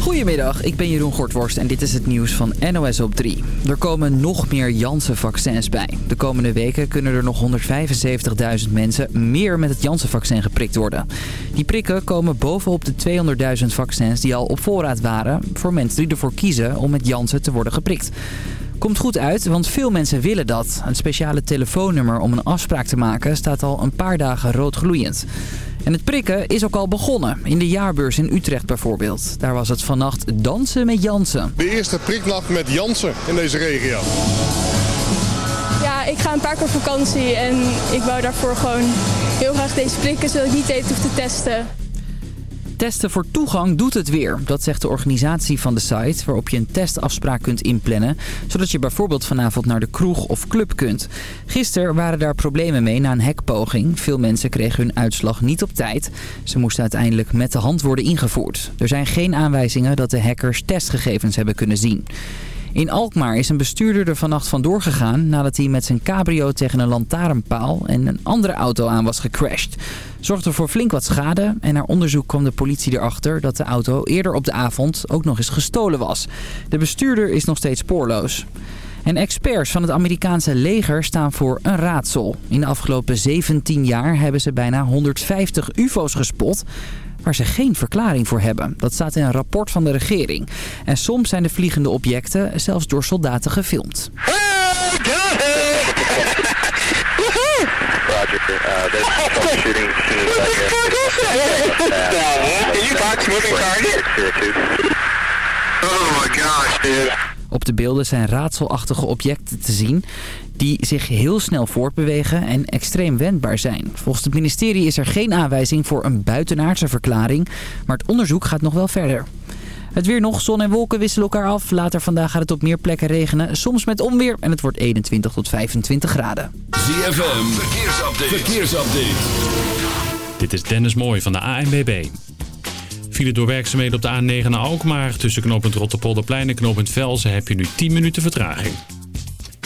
Goedemiddag, ik ben Jeroen Gortworst en dit is het nieuws van NOS op 3. Er komen nog meer Janssen-vaccins bij. De komende weken kunnen er nog 175.000 mensen meer met het Janssen-vaccin geprikt worden. Die prikken komen bovenop de 200.000 vaccins die al op voorraad waren... voor mensen die ervoor kiezen om met Janssen te worden geprikt. Komt goed uit, want veel mensen willen dat. Een speciale telefoonnummer om een afspraak te maken staat al een paar dagen roodgloeiend. En het prikken is ook al begonnen. In de jaarbeurs in Utrecht bijvoorbeeld. Daar was het vannacht dansen met Jansen. De eerste priknacht met Jansen in deze regio. Ja, ik ga een paar keer op vakantie en ik wou daarvoor gewoon heel graag deze prikken... zodat ik niet even hoef te testen. Testen voor toegang doet het weer. Dat zegt de organisatie van de site, waarop je een testafspraak kunt inplannen... zodat je bijvoorbeeld vanavond naar de kroeg of club kunt. Gisteren waren daar problemen mee na een hekpoging. Veel mensen kregen hun uitslag niet op tijd. Ze moesten uiteindelijk met de hand worden ingevoerd. Er zijn geen aanwijzingen dat de hackers testgegevens hebben kunnen zien. In Alkmaar is een bestuurder er vannacht vandoor gegaan nadat hij met zijn cabrio tegen een lantaarnpaal en een andere auto aan was gecrashed. Zorgde voor flink wat schade en naar onderzoek kwam de politie erachter dat de auto eerder op de avond ook nog eens gestolen was. De bestuurder is nog steeds spoorloos. En experts van het Amerikaanse leger staan voor een raadsel. In de afgelopen 17 jaar hebben ze bijna 150 ufo's gespot waar ze geen verklaring voor hebben. Dat staat in een rapport van de regering. En soms zijn de vliegende objecten zelfs door soldaten gefilmd. Op de beelden zijn raadselachtige objecten te zien die zich heel snel voortbewegen en extreem wendbaar zijn. Volgens het ministerie is er geen aanwijzing voor een buitenaardse verklaring, maar het onderzoek gaat nog wel verder. Het weer nog, zon en wolken wisselen elkaar af. Later vandaag gaat het op meer plekken regenen, soms met onweer en het wordt 21 tot 25 graden. ZFM, verkeersupdate. verkeersupdate. Dit is Dennis Mooij van de ANBB. File door werkzaamheden op de A9 naar Alkmaar. Tussen knooppunt Rotterpolderplein en knooppunt Velzen heb je nu 10 minuten vertraging.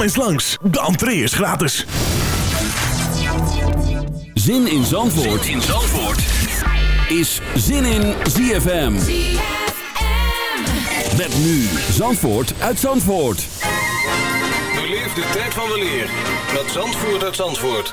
Kom eens langs, de entree is gratis. Zin in Zandvoort, in Zandvoort. is Zin in ZFM. Met nu Zandvoort uit Zandvoort. Beleef de tijd van weleer met Zandvoort uit Zandvoort.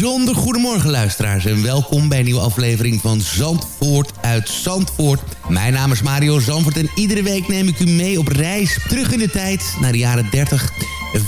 Bijzonder goedemorgen luisteraars en welkom bij een nieuwe aflevering van Zandvoort uit Zandvoort. Mijn naam is Mario Zandvoort en iedere week neem ik u mee op reis terug in de tijd naar de jaren 30,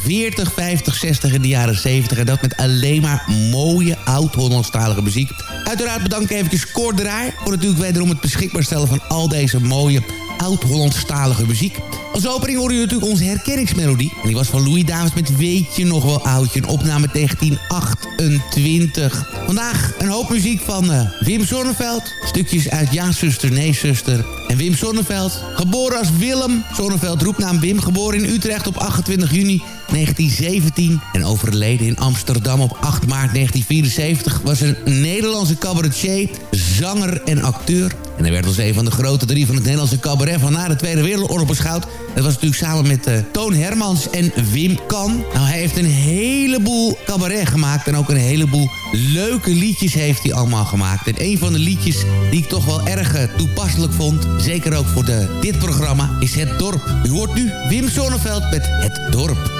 40, 50, 60 en de jaren 70. En dat met alleen maar mooie oud-Hollandstalige muziek. Uiteraard bedank ik eventjes Cor Draai voor natuurlijk wederom het beschikbaar stellen van al deze mooie oud-Hollandstalige muziek. Als opening hoorde je natuurlijk onze herkenningsmelodie. En die was van Louis Davis met Weet je nog wel oudje. Een opname 1928. Vandaag een hoop muziek van eh, Wim Sonneveld. Stukjes uit Ja, zuster, nee, zuster. En Wim Sonneveld, geboren als Willem Sonneveld, roepnaam Wim. Geboren in Utrecht op 28 juni 1917 en overleden in Amsterdam op 8 maart 1974... was een Nederlandse cabaretier, zanger en acteur. En hij werd als een van de grote drie van het Nederlandse cabaret... van na de Tweede Wereldoorlog beschouwd. Dat was natuurlijk samen met eh, Toon Hermans en Wim Kan. Nou, hij heeft een heleboel cabaret gemaakt... en ook een heleboel leuke liedjes heeft hij allemaal gemaakt. En een van de liedjes die ik toch wel erg eh, toepasselijk vond... zeker ook voor de, dit programma, is Het Dorp. U hoort nu Wim Sonneveld met Het Dorp.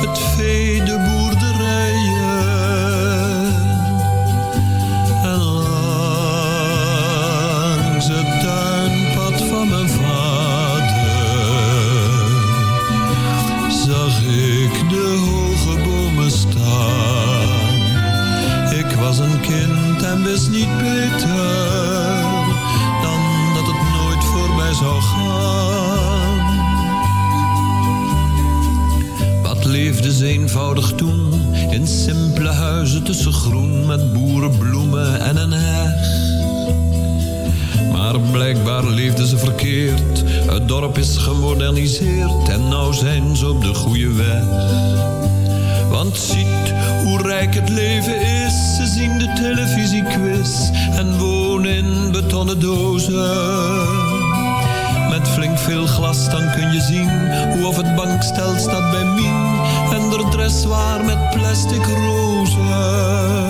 Het vee, de boerderijen. En langs het tuinpad van mijn vader zag ik de hoge bomen staan. Ik was een kind en wist niet beter Wat leefde ze eenvoudig toen in simpele huizen tussen groen met boerenbloemen en een heg. Maar blijkbaar leefden ze verkeerd. Het dorp is gemoderniseerd en nou zijn ze op de goede weg. Want ziet hoe rijk het leven is. Ze zien de televisiequiz en wonen in betonnen dozen. Met flink veel glas dan kun je zien hoe of het bankstel staat bij Mien. Dressoir met plastic rozen.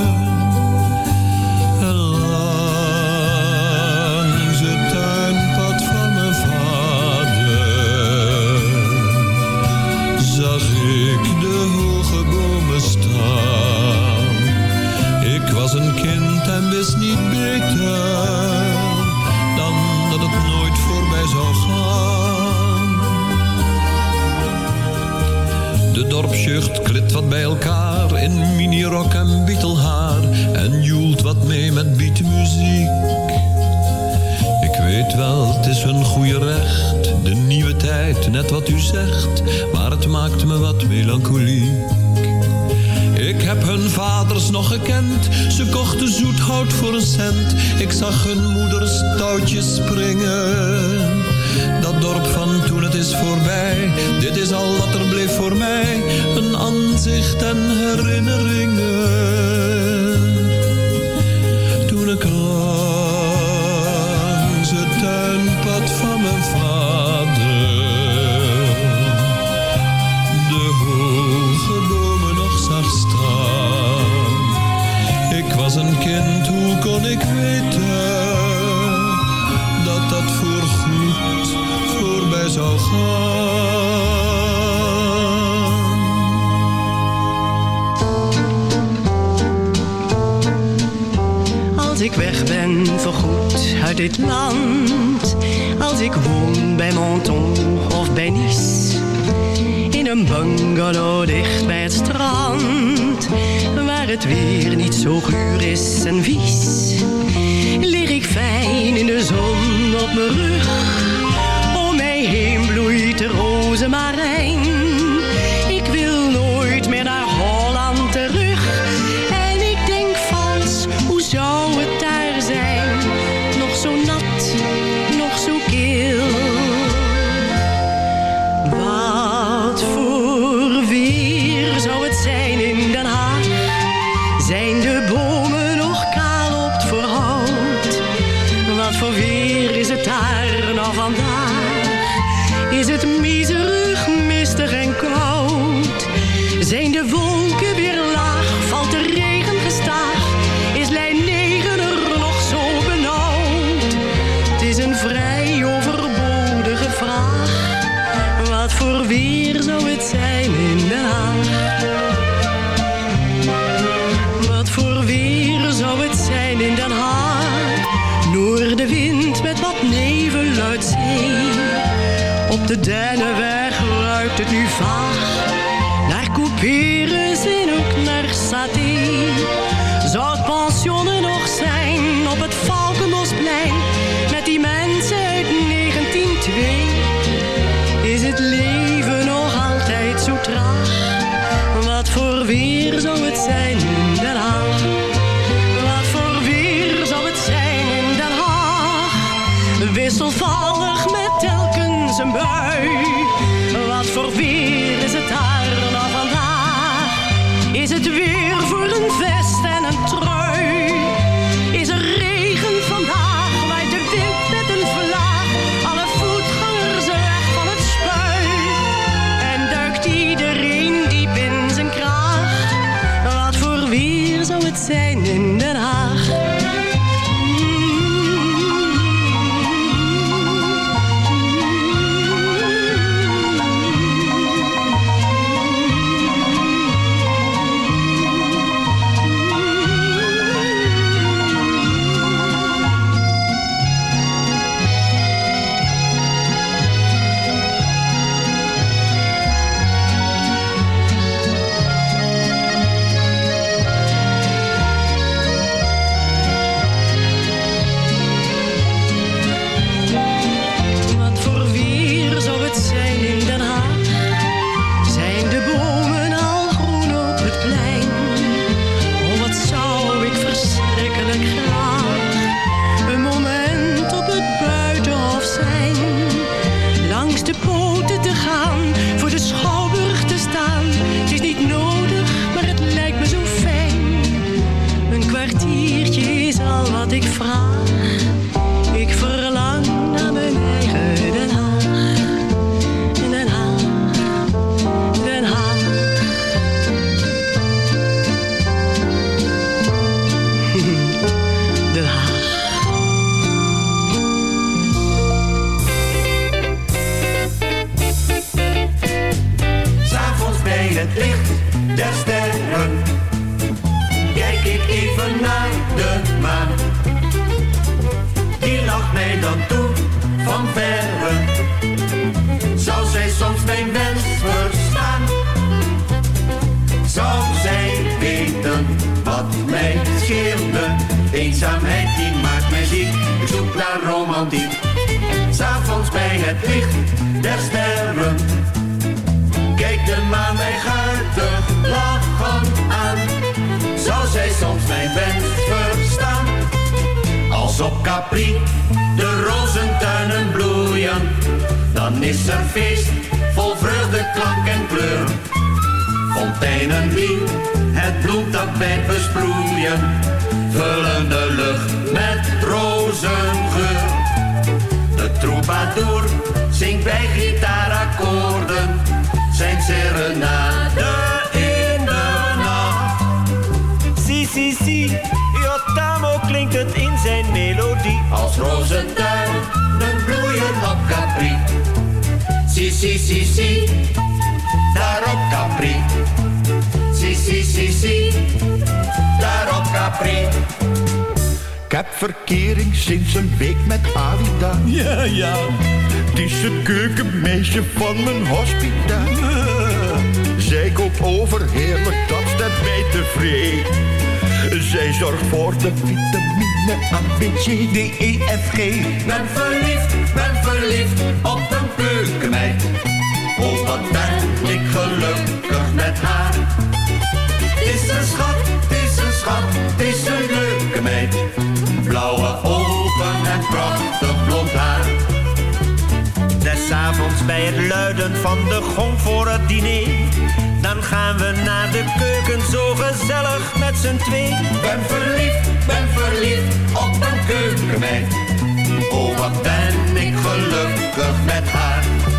Voor. Ik zag hun moeders touwtjes springen. Dat dorp van toen het is voorbij, dit is al wat er bleef voor mij. Een aanzicht en herinneringen. Ben voorgoed uit dit land. Als ik woon bij Menton of bij Nice. In een bungalow dicht bij het strand. Waar het weer niet zo guur is en vies. Lig ik fijn in de zon op mijn rug. Om mij heen bloeit de rozemarijn. Naar romantiek. S'avonds bij het licht der sterren. Kijk de maan mij guitig lachen aan. Zou zij soms mijn wens verstaan? Als op Capri de rozentuinen bloeien, dan is er feest vol vreugde, klank en kleur. Fonteinen die het bloemtapijt besproeien, vullen de lucht met rozengeur. De troubadour zingt bij gitaarakkoorden zijn serenade in de nacht. Si, si, si, io t'amo klinkt het in zijn melodie. Als rozentuinen bloeien op Capri. Si, si, si, si, daar op Capri. Si, si, si, si, daar op Capri. Ik heb verkering sinds een week met Alida. Ja, ja. Die is het keukenmeisje van mijn hospita. Zij kookt overheerlijk, dat stemt mij tevreden. Zij zorgt voor de vitamine A, B, C, D, E, F, G. Ben verliefd, ben verliefd op een keukenmeid. Oh, wat ben ik gelukkig met haar. Is een schat, is een schat, is een leuke meid. Blauwe ogen en prachtig blond haar. Des avonds bij het luiden van de gong voor het diner. Dan gaan we naar de keuken zo gezellig met z'n twee. Ben verliefd, ben verliefd op een keukenmeid. Oh, wat ben ik gelukkig met haar.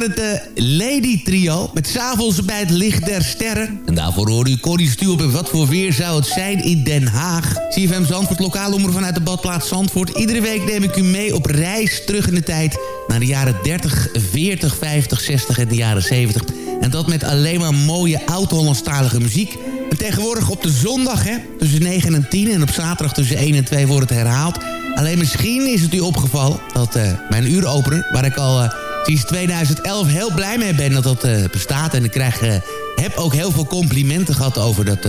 Van het eh, Lady Trio. Met s'avonds bij het licht der sterren. En daarvoor hoorde u Corrie Stuop en wat voor weer zou het zijn in Den Haag. CFM Zandvoort, lokaal omroep vanuit de badplaats Zandvoort. Iedere week neem ik u mee op reis terug in de tijd... naar de jaren 30, 40, 50, 60 en de jaren 70. En dat met alleen maar mooie oud-Hollandstalige muziek... En tegenwoordig op de zondag, hè, tussen 9 en 10... en op zaterdag tussen 1 en 2 wordt het herhaald. Alleen misschien is het u opgevallen dat uh, mijn uuropener... waar ik al uh, sinds 2011 heel blij mee ben dat dat uh, bestaat... en ik krijg, heb ook heel veel complimenten gehad over dat,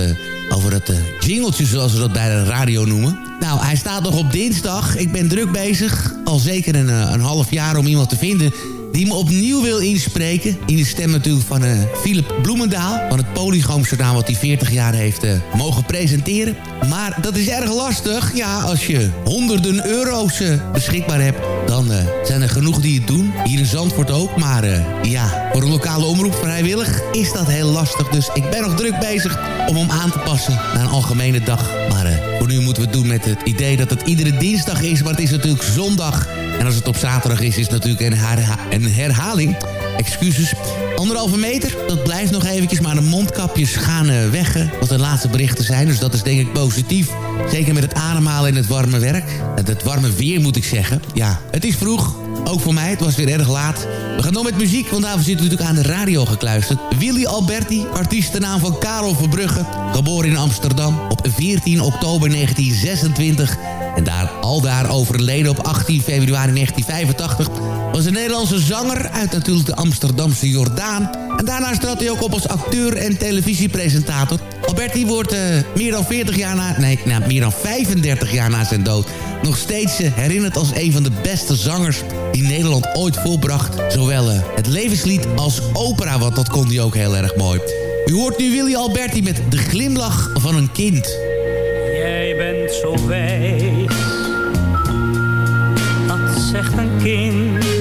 over dat jingeltje... zoals we dat bij de radio noemen. Nou, hij staat nog op dinsdag. Ik ben druk bezig, al zeker een, een half jaar om iemand te vinden die me opnieuw wil inspreken. In de stem natuurlijk van uh, Philip Bloemendaal. Van het Polygoomjournaal wat hij 40 jaar heeft uh, mogen presenteren. Maar dat is erg lastig. Ja, als je honderden euro's uh, beschikbaar hebt... dan zijn er genoeg die het doen. Hier in Zandvoort ook. Maar ja, voor een lokale omroep vrijwillig is dat heel lastig. Dus ik ben nog druk bezig om hem aan te passen naar een algemene dag. Maar voor nu moeten we het doen met het idee dat het iedere dinsdag is. Maar het is natuurlijk zondag... En als het op zaterdag is, is het natuurlijk een, herha een herhaling. Excuses. Anderhalve meter, dat blijft nog eventjes. Maar de mondkapjes gaan uh, weg, wat de laatste berichten zijn. Dus dat is denk ik positief. Zeker met het ademhalen en het warme werk. En het warme weer moet ik zeggen. Ja, het is vroeg. Ook voor mij, het was weer erg laat. We gaan door met muziek, want daarvoor zitten we natuurlijk aan de radio gekluisterd. Willy Alberti, artiestennaam van Karel Verbrugge. Geboren in Amsterdam op 14 oktober 1926. En daar al daar overleden op 18 februari 1985... was een Nederlandse zanger uit natuurlijk de Amsterdamse Jordaan. En daarnaast trad hij ook op als acteur en televisiepresentator. Alberti wordt eh, meer dan 40 jaar na... Nee, nou, meer dan 35 jaar na zijn dood... nog steeds eh, herinnerd als een van de beste zangers... die Nederland ooit volbracht. Zowel eh, het levenslied als opera, want dat kon hij ook heel erg mooi. U hoort nu Willy Alberti met De Glimlach van een Kind. Jij bent zo wijs, dat zegt een kind.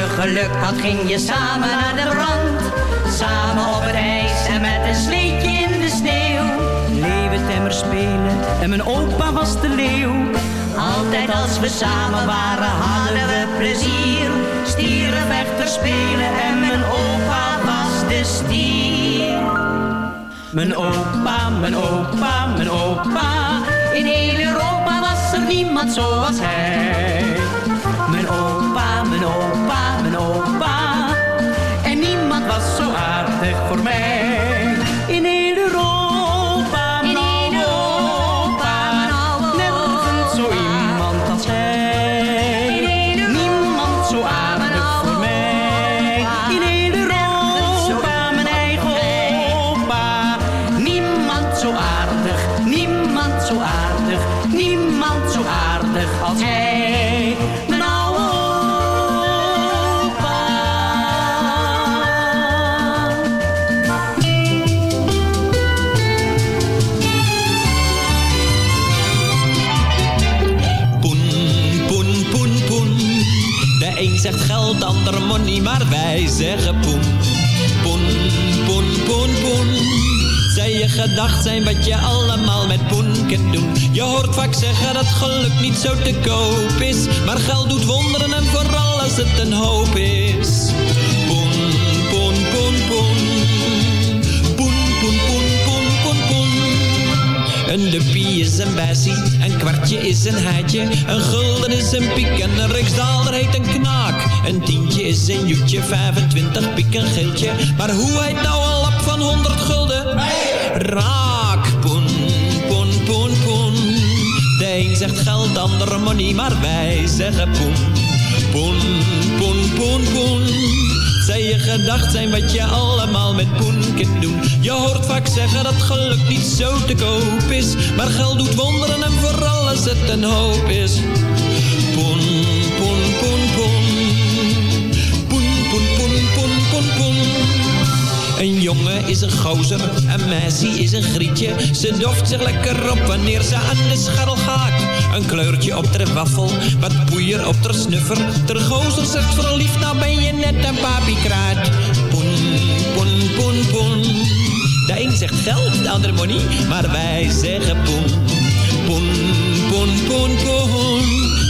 Je geluk had, ging je samen naar de rand. Samen op het ijs en met een sleetje in de sneeuw. leeuwentemmer spelen en mijn opa was de leeuw. Altijd als we samen waren hadden we plezier. Stierenvechter spelen en mijn opa was de stier. Mijn opa, mijn opa, mijn opa. In heel Europa was er niemand zoals hij. Mijn opa, opa, mijn opa. En niemand was zo aardig voor mij. Zeggen poen. Poen, poen, poen, poen. Zij je gedacht zijn wat je allemaal met poen kunt doen. Je hoort vaak zeggen dat geluk niet zo te koop is. Maar geld doet wonderen en vooral als het een hoop is. Poen, poen, poen, poen. Een duppie is een bessie, een kwartje is een heitje, een gulden is een piek en een riksdaalder heet een knaak. Een tientje is een joetje, 25 piek een geeltje, maar hoe heet nou een lap van 100 gulden? Raak, poen, poen, poen, poen. De een zegt geld, de ander money, maar wij zeggen poen. Poen, poen, poen, poen. Zij je gedacht zijn wat je allemaal met poen kunt doen. Je hoort vaak zeggen dat geluk niet zo te koop is. Maar geld doet wonderen en vooral als het een hoop is. Poen, poen, poen. Poen, Een jongen is een gozer, een meisje is een grietje. Ze doft zich lekker op wanneer ze aan de scharrel gaat. Een kleurtje op ter waffel, wat poeier op ter snuffer. Ter gozer zegt vooral lief, nou ben je net een papiekraat. Poen, poen, poen, poen. De een zegt geld, de ander money, maar wij zeggen poen. Poen, poen, poen, poen.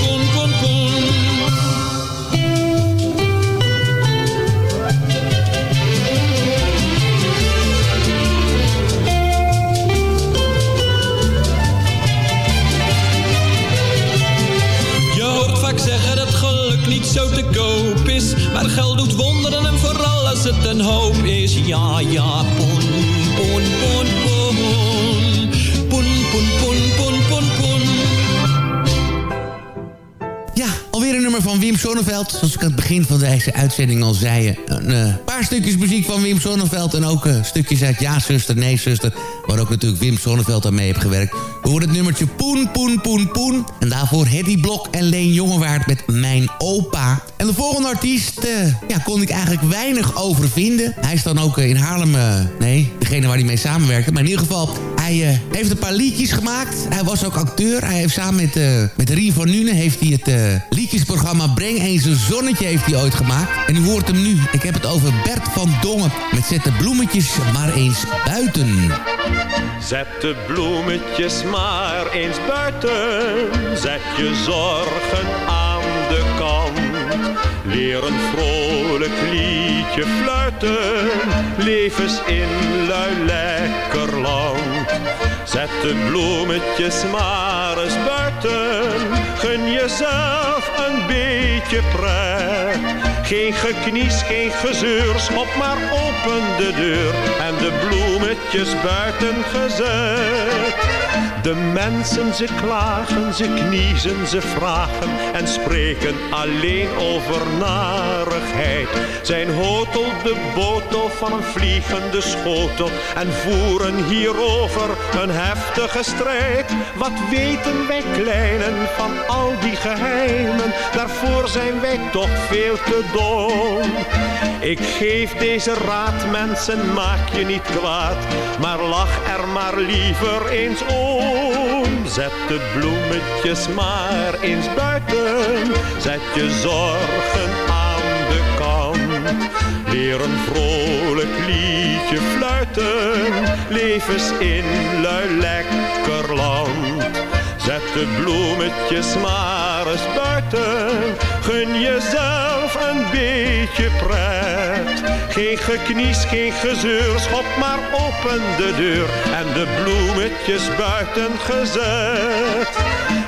niet zo te koop is. Maar geld doet wonderen en vooral als het een hoop is. Ja, ja, poen, poen, poen, poen. Poen, poen, poen, poen, poen. Ja, alweer een nummer van Wim Sonneveld. Zoals ik aan het begin van deze uitzending al zei. Een eh, paar stukjes muziek van Wim Sonneveld. En ook eh, stukjes uit Ja, zuster, nee, zuster. Waar ook natuurlijk Wim Sonneveld aan mee heeft gewerkt. We horen het nummertje Poen, Poen, Poen, Poen. En daarvoor Hetty Blok en Leen Jongewaard met Mijn Opa. En de volgende artiest, eh, ja, kon ik eigenlijk weinig over vinden. Hij is dan ook eh, in Haarlem, eh, nee, degene waar hij mee samenwerkte. Maar in ieder geval, hij eh, heeft een paar liedjes gemaakt. Hij was ook acteur. Hij heeft samen met, eh met Rien van Nuenen heeft hij het eh, liedjesprogramma Breng eens een zonnetje heeft hij ooit gemaakt. En u hoort hem nu. Ik heb het over Bert van Dongen. Met Zet de bloemetjes maar eens buiten. Zet de bloemetjes maar eens buiten. Zet je zorgen aan de kant. Leer een vrolijk liedje fluiten. Leef eens in lui lekker land. Zet de bloemetjes maar eens buiten. Gun jezelf een beetje pret. Geen geknies, geen gezeur, schop maar open de deur en de bloemetjes buiten gezet. De mensen ze klagen, ze kniezen, ze vragen en spreken alleen over vrijheid. Zijn hotel de botel van een vliegende schotel en voeren hierover een heftige strijd. Wat weten wij kleinen van al die geheimen, daarvoor zijn wij toch veel te dom. Ik geef deze raad mensen, maak je niet kwaad, maar lach er maar liever eens om. Zet de bloemetjes maar eens buiten, zet je zorgen Leer een vrolijk liedje fluiten, leef eens in lui lekker land. Zet de bloemetjes maar eens buiten, gun jezelf een beetje pret. Geen geknies, geen gezeur, schop maar open de deur en de bloemetjes buiten gezet.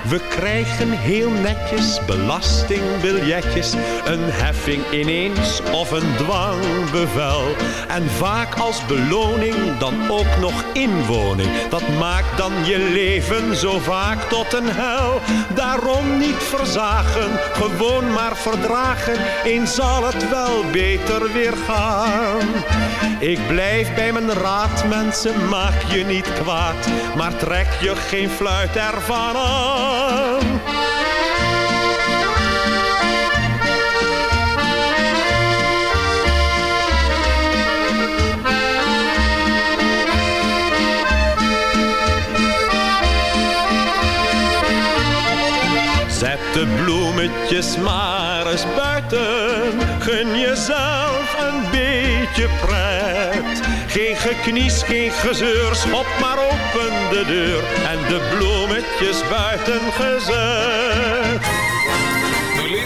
We krijgen heel netjes belastingbiljetjes, een heffing ineens of een dwangbevel. En vaak als beloning dan ook nog inwoning. Dat maakt dan je leven zo vaak tot een hel. Daarom niet verzagen, gewoon maar verdragen. Zal het wel beter weer gaan. Ik blijf bij mijn raad, mensen, maak je niet kwaad. Maar trek je geen fluit ervan aan. Bloemetjes maar eens buiten. Gun jezelf een beetje pret. Geen geknies, geen gezeur, schop maar open de deur. En de bloemetjes buiten gezet.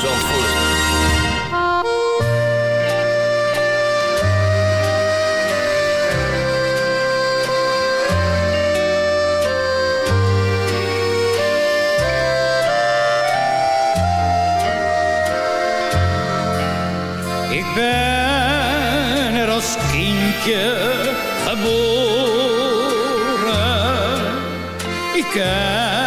Zandvoort. Ik ben er als kindje geboren. Ik gestoeid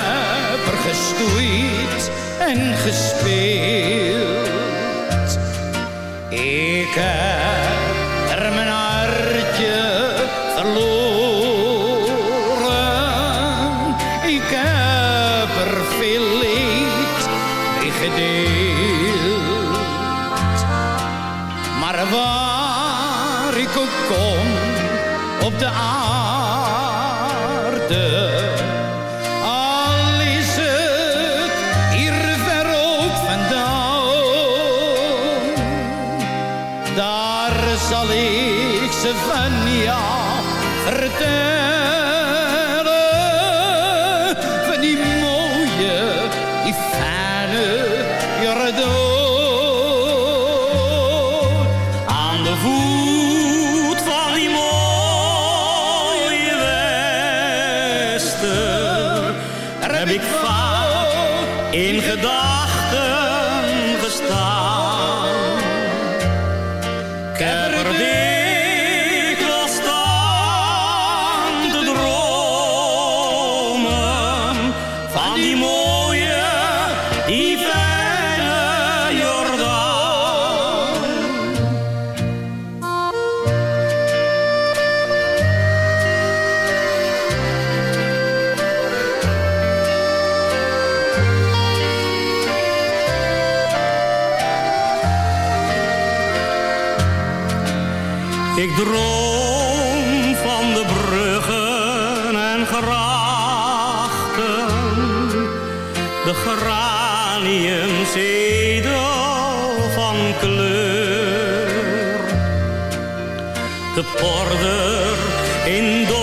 en gespeeld. Ik heb Ik droom order in donkere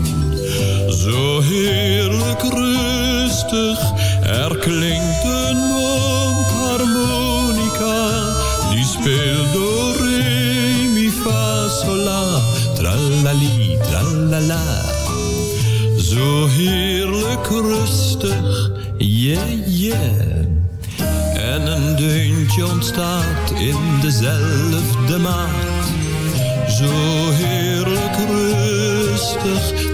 Heerlijk rustig, er klinkt een mondharmonica. Die speelt do, re, mi, fa, sol, la. Tralali, tralala. Zo heerlijk rustig, yeah, yeah. En een deuntje ontstaat in dezelfde maat. Zo heerlijk rustig,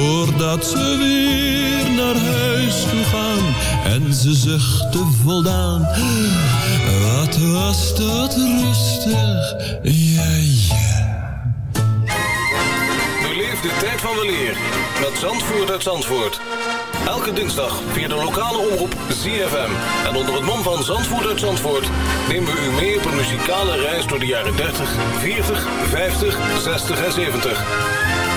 voordat ze weer naar huis toe gaan. En ze zuchten voldaan, wat was dat rustig, ja ja. Beleef de tijd van weleer met Zandvoort uit Zandvoort. Elke dinsdag via de lokale omroep ZFM. En onder het mom van Zandvoort uit Zandvoort nemen we u mee op een muzikale reis door de jaren 30, 40, 50, 60 en 70.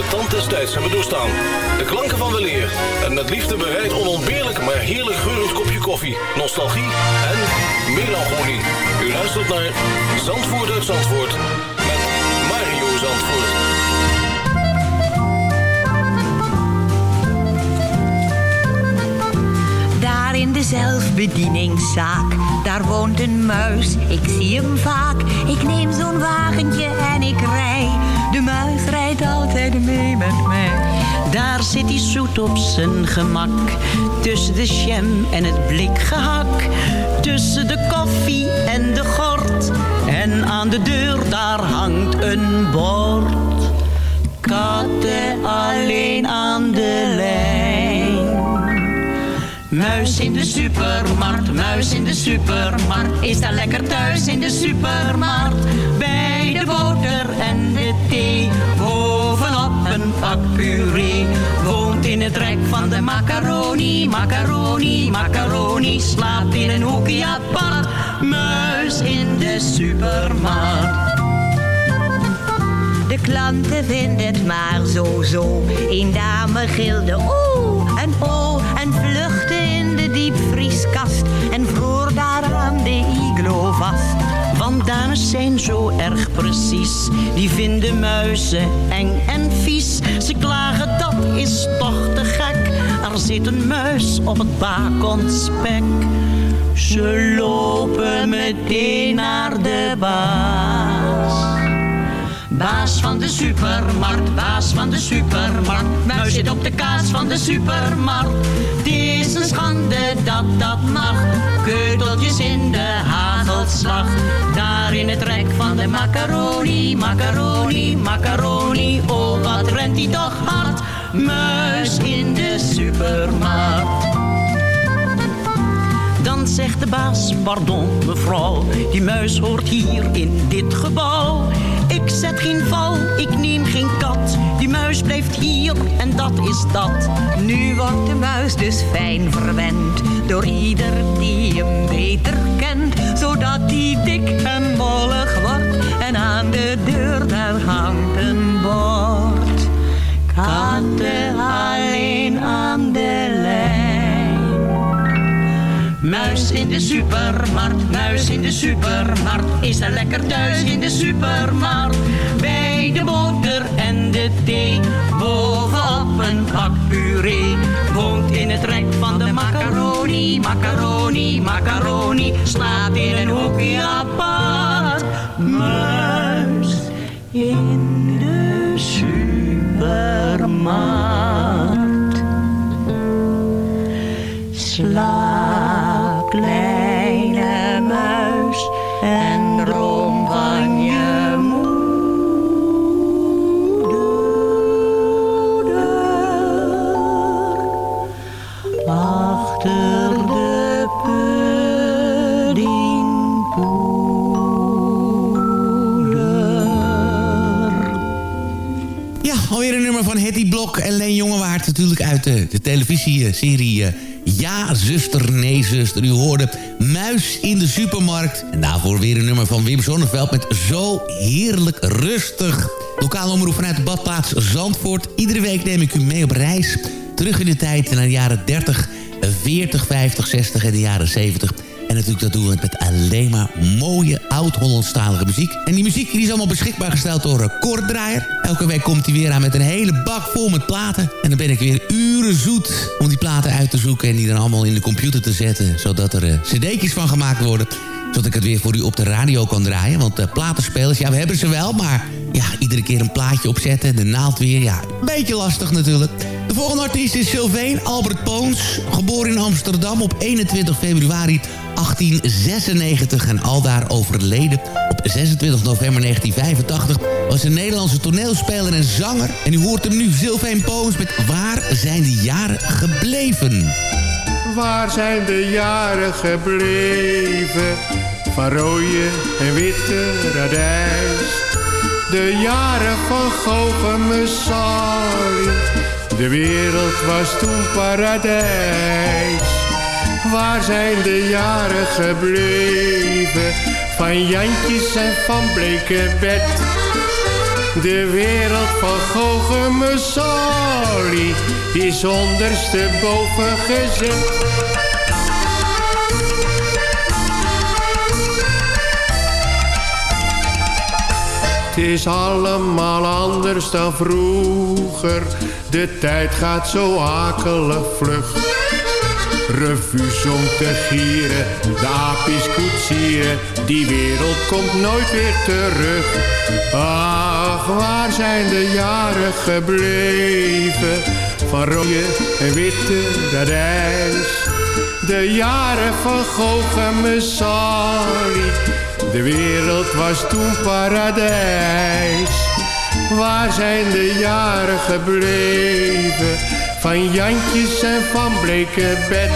de tand des tijds hebben doorstaan. De klanken van weleer en met liefde bereid onontbeerlijk maar heerlijk geurend kopje koffie, nostalgie en melancholie. U luistert naar Zandvoort uit Zandvoort met Mario Zandvoort. Daar in de zelfbedieningszaak, daar woont een muis. Ik zie hem vaak. Ik neem zo'n wagentje en ik rij. De muis rijdt altijd mee met mij. Daar zit hij zoet op zijn gemak. Tussen de jam en het blikgehak. Tussen de koffie en de gort. En aan de deur daar hangt een bord. Katten alleen aan de lijn. Muis in de supermarkt, muis in de supermarkt. Is daar lekker thuis in de supermarkt. Bij de boter en de thee. Puree. Woont in het rek van de macaroni, macaroni, macaroni. Slaapt in een hoekje apart. Muis in de supermarkt. De klanten vinden het maar zo zo. Een dame gilde oeh en oh en vluchtte in de diepvrieskast en vroor daar aan de iglo vast. Zijn zo erg precies, die vinden muizen eng en vies. Ze klagen dat is toch te gek, er zit een muis op het bakonspek. Ze lopen meteen naar de baas. Baas van de supermarkt, baas van de supermarkt. Muis zit op de kaas van de supermarkt. Het is een schande dat dat mag. Keuteltjes in de hagelslag. Daar in het rek van de macaroni, macaroni, macaroni. Oh, wat rent die toch hard. Muis in de supermarkt. Dan zegt de baas, pardon mevrouw, die muis hoort hier in dit gebouw. Ik zet geen val, ik neem geen kat, die muis blijft hier en dat is dat. Nu wordt de muis dus fijn verwend, door ieder die hem beter kent. Zodat die dik en mollig wordt en aan de deur daar hangt een bord. Katten alleen aan Muis in de supermarkt, muis in de supermarkt. Is er lekker thuis in de supermarkt. Bij de boter en de thee. Bovenop een pak puree. Woont in het rek van de macaroni, macaroni, macaroni. Slaat in een hoekje apart. Muis in de supermarkt. Blok en Leen Jongewaard. Natuurlijk uit de, de televisieserie eh, Ja, zuster, nee, zuster. U hoorde Muis in de supermarkt. En daarvoor weer een nummer van Wim Sonneveld met Zo Heerlijk Rustig. Lokaal omroep vanuit de badplaats Zandvoort. Iedere week neem ik u mee op reis. Terug in de tijd naar de jaren 30, 40, 50, 60 en de jaren 70... En natuurlijk dat doen we met alleen maar mooie oud-Hollandstalige muziek. En die muziek die is allemaal beschikbaar gesteld door uh, Kort Draaier. Elke week komt hij weer aan met een hele bak vol met platen. En dan ben ik weer uren zoet om die platen uit te zoeken... en die dan allemaal in de computer te zetten... zodat er uh, cd'tjes van gemaakt worden zodat ik het weer voor u op de radio kan draaien. Want uh, platenspelers, ja, we hebben ze wel, maar ja, iedere keer een plaatje opzetten, de naald weer, ja, een beetje lastig natuurlijk. De volgende artiest is Sylveen Albert Poons, geboren in Amsterdam op 21 februari 1896 en aldaar overleden op 26 november 1985... was een Nederlandse toneelspeler en zanger. En u hoort hem nu, Sylveen Poons, met Waar zijn de jaren gebleven? Waar zijn de jaren gebleven van rode en witte radijs? De jaren van en Sali, de wereld was toen paradijs. Waar zijn de jaren gebleven van Jantjes en van Blekenbed? De wereld van Sali is ondersteboven gezet. Het is allemaal anders dan vroeger. De tijd gaat zo akelig vlug. Revues om te gieren, de apies koetsieren. Die wereld komt nooit weer terug. Ach, waar zijn de jaren gebleven? Van rode en witte radijs. De jaren van Gogh en. De wereld was toen paradijs. Waar zijn de jaren gebleven? Van Jantjes en van Blekenbed.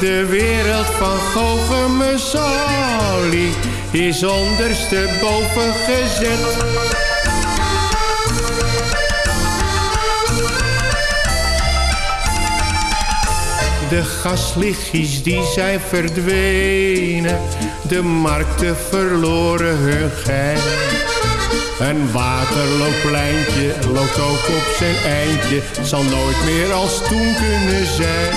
De wereld van Gogh en Messali is ondersteboven gezet. De gaslichtjes die zijn verdwenen, de markten verloren hun gein. Een waterlooppleintje loopt ook op zijn eindje, zal nooit meer als toen kunnen zijn.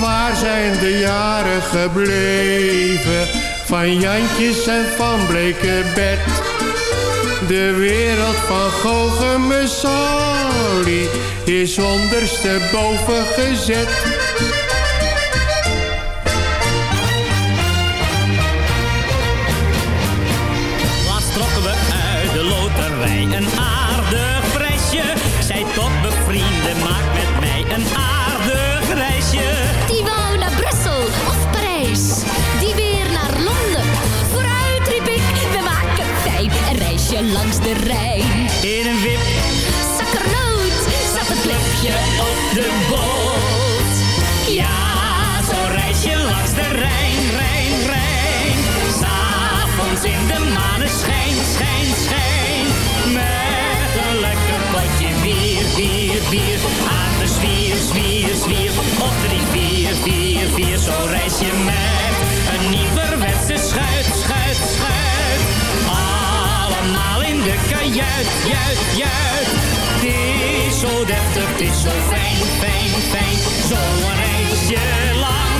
Waar zijn de jaren gebleven van Jantjes en van Blekenbed? De wereld van Gogh en Messali is ondersteboven gezet. Langs de Rijn. In een wip, Zakkernoot zat het klepje op de boot. ja, zo'n reisje langs de Rijn, Rijn, Rijn. S'avonds in de maneschijn, schijn, schijn. Met een lekker potje bier, bier, bier. Aan de zwier, zwier, zwier. Op drie, vier, vier, vier. Zo'n reisje met een nieuwerwetse schuit, schuit, schuit. Kajuit, juit, juit. Het is zo deftig, het is zo fijn, fijn, fijn. Zo'n langs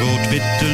rood-witte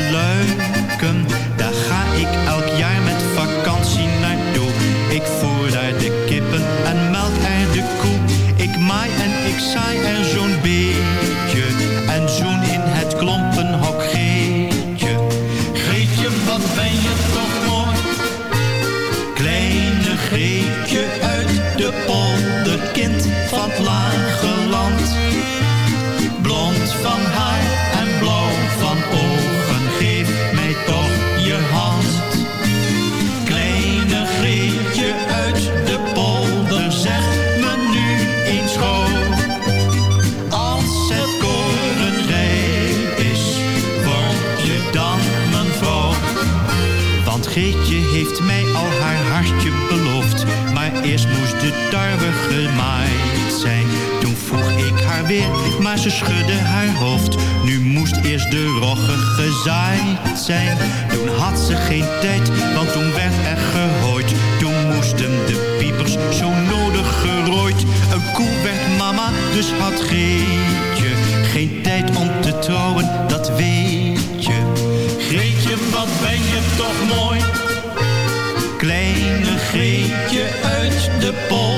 de polder,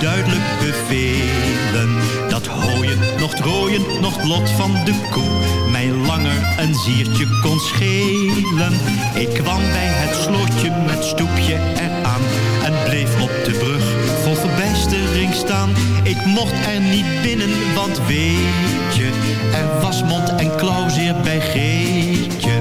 duidelijk bevelen. Dat hooien, nog rooien, nog lot van de koe. Mij langer een ziertje kon schelen. Ik kwam bij het slootje met stoepje eraan. En bleef op de brug vol verbijstering staan. Ik mocht er niet binnen, want weet je, er was mond en klauw zeer bij Greetje.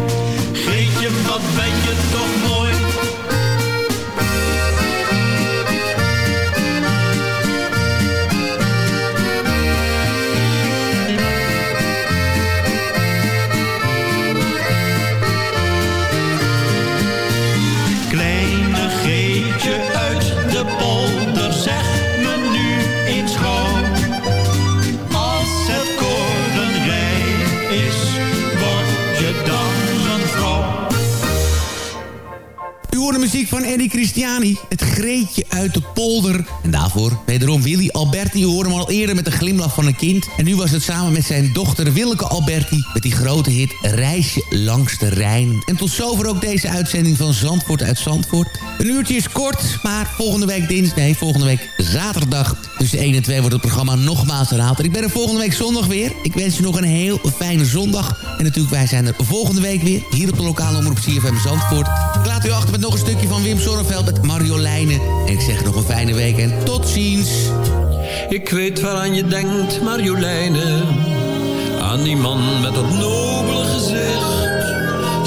Eddie Christiani. Het greetje uit de polder. En daarvoor wederom Willy Alberti. Hoorde hem al eerder met de glimlach van een kind. En nu was het samen met zijn dochter Willeke Alberti... met die grote hit Reisje langs de Rijn. En tot zover ook deze uitzending van Zandvoort uit Zandvoort. Een uurtje is kort, maar volgende week dinsdag... nee, volgende week zaterdag tussen 1 en 2 wordt het programma nogmaals herhaald. En ik ben er volgende week zondag weer. Ik wens je nog een heel fijne zondag. En natuurlijk, wij zijn er volgende week weer. Hier op de lokale omroep CFM Zandvoort. Ik laat u achter met nog een stukje van Wim Sonneveld met Marjoleine. En ik zeg nog een fijne week en tot ziens. Ik weet waaraan je denkt, Marjoleine. Aan die man met dat nobele gezicht.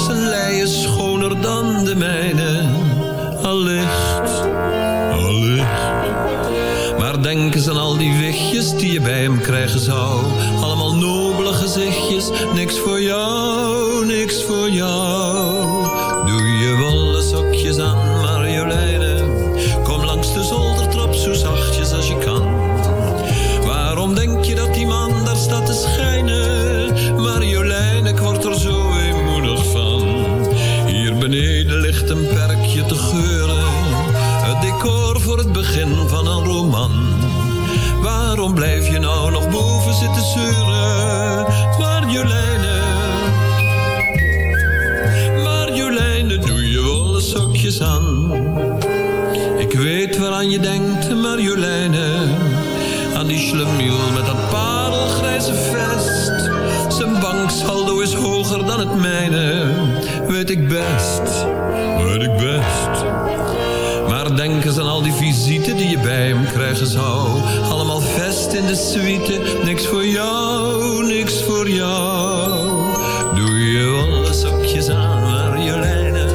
Zijn lei is schoner dan de mijne. Allicht, allicht. Maar denk eens aan al die wichtjes die je bij hem krijgen zou. Allemaal nobele gezichtjes, niks voor jou, niks voor jou. Doe je wollen sokjes aan, Waarom blijf je nou nog boven zitten zeuren? Marjoleine. Marjoleine, doe je wollen sokjes aan. Ik weet waaraan je denkt, Marjoleine. Aan die slemiel met dat parelgrijze vest. Zijn banksaldo is hoger dan het mijne. Weet ik best, weet ik best. Denk eens aan al die visite die je bij hem krijgen zou. Allemaal vest in de suite, niks voor jou, niks voor jou. Doe je wollen sokjes aan, Marjoleine.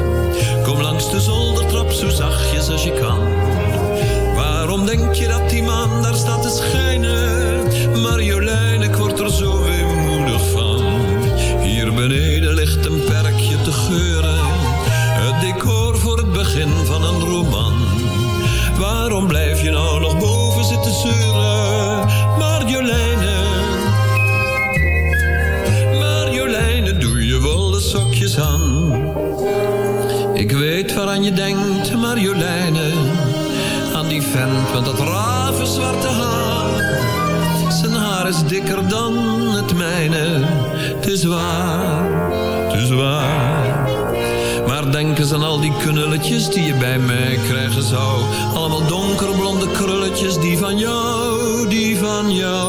Kom langs de zoldertrap zo zachtjes als je kan. Waarom denk je dat die man daar staat te schijnen? Waarom blijf je nou nog boven zitten zeuren? Marjoleine, Marjoleine, doe je wollen sokjes aan. Ik weet waaraan je denkt, Marjoleine. Aan die vent met dat ravenzwarte haar. Zijn haar is dikker dan het mijne. Het is waar, het is waar. Denk eens aan al die knulletjes die je bij mij krijgen zou. Allemaal donkerblonde krulletjes, die van jou, die van jou.